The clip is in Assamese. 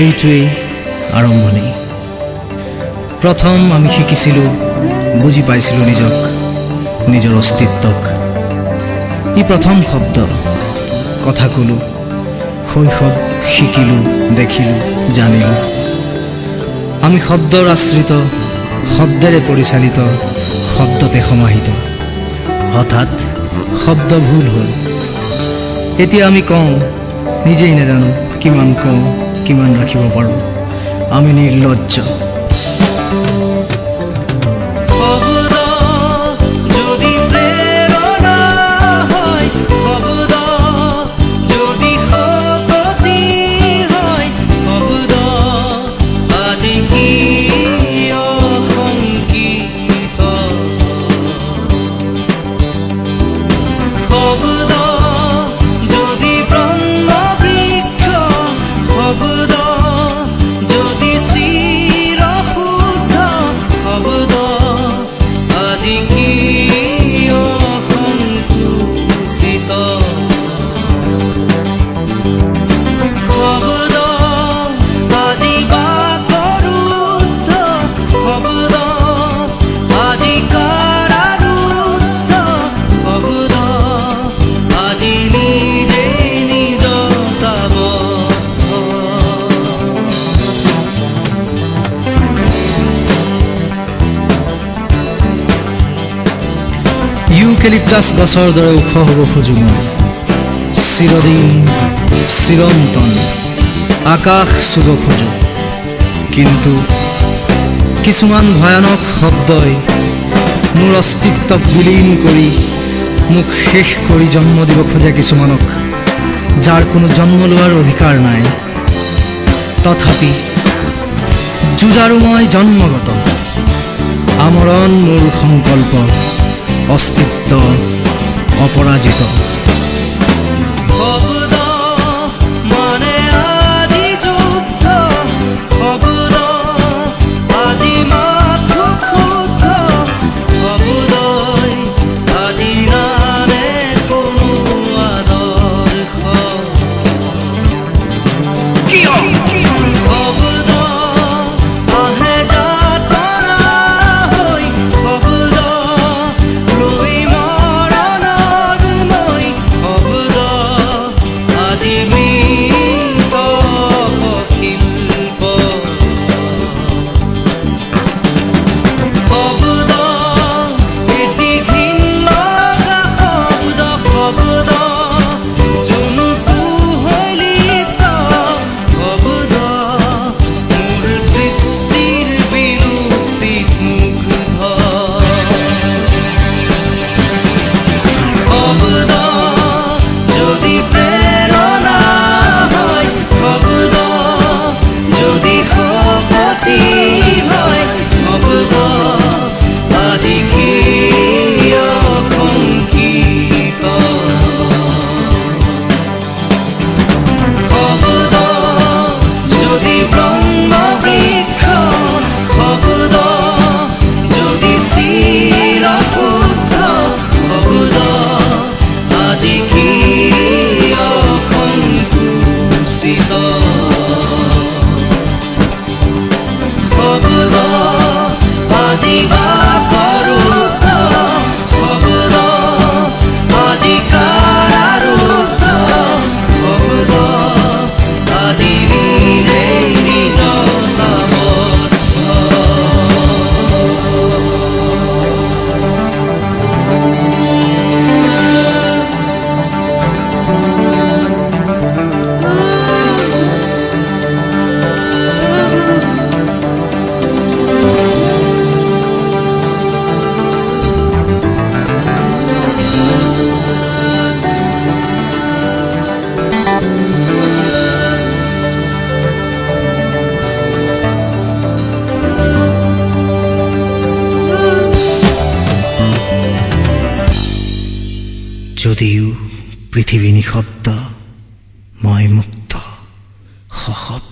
এইটোৱেই আৰম্ভণি। প্ৰথম আমি শিকিছিলোঁ বুজি পাইছিলোঁ নিজক নিজৰ অস্তিত্বক। ই প্ৰথম শব্দ কথা ক'লোঁ শৈশৱ শিকিলোঁ দেখিলোঁ জানিলোঁ। আমি শব্দৰ আশ্ৰিত শব্দেৰে পৰিচালিত শব্দতে সমাহিত। হঠাৎ শব্দ ভুল হ'ল। এতিয়া আমি কওঁ নিজেই নাজানো কিমান কওঁ। কিমান ৰাখিব পাৰোঁ। আমি নিৰ্লজ্জ। aqui. ইউকেলিপ্টাছ গছৰ দৰে ওখ হ'ব খোজো মই। চিৰদিন চিৰন্তন আকাশ চুব খোজো। কিন্তু কিছুমান ভয়ানক শব্দই মোৰ অস্তিত্বক বিলীন কৰি মোক শেষ কৰি জন্ম দিব খোজে কিছুমানক যাৰ কোনো জন্ম লোৱাৰ অধিকাৰ নাই। তথাপি যুঁজাৰু মই জন্মগত আমৰণ মোৰ সংকল্প। অস্তিত্ব অপরাজিত। যদিও পৃথিৱী নিশব্দ মই মুক্ত সশব্দ।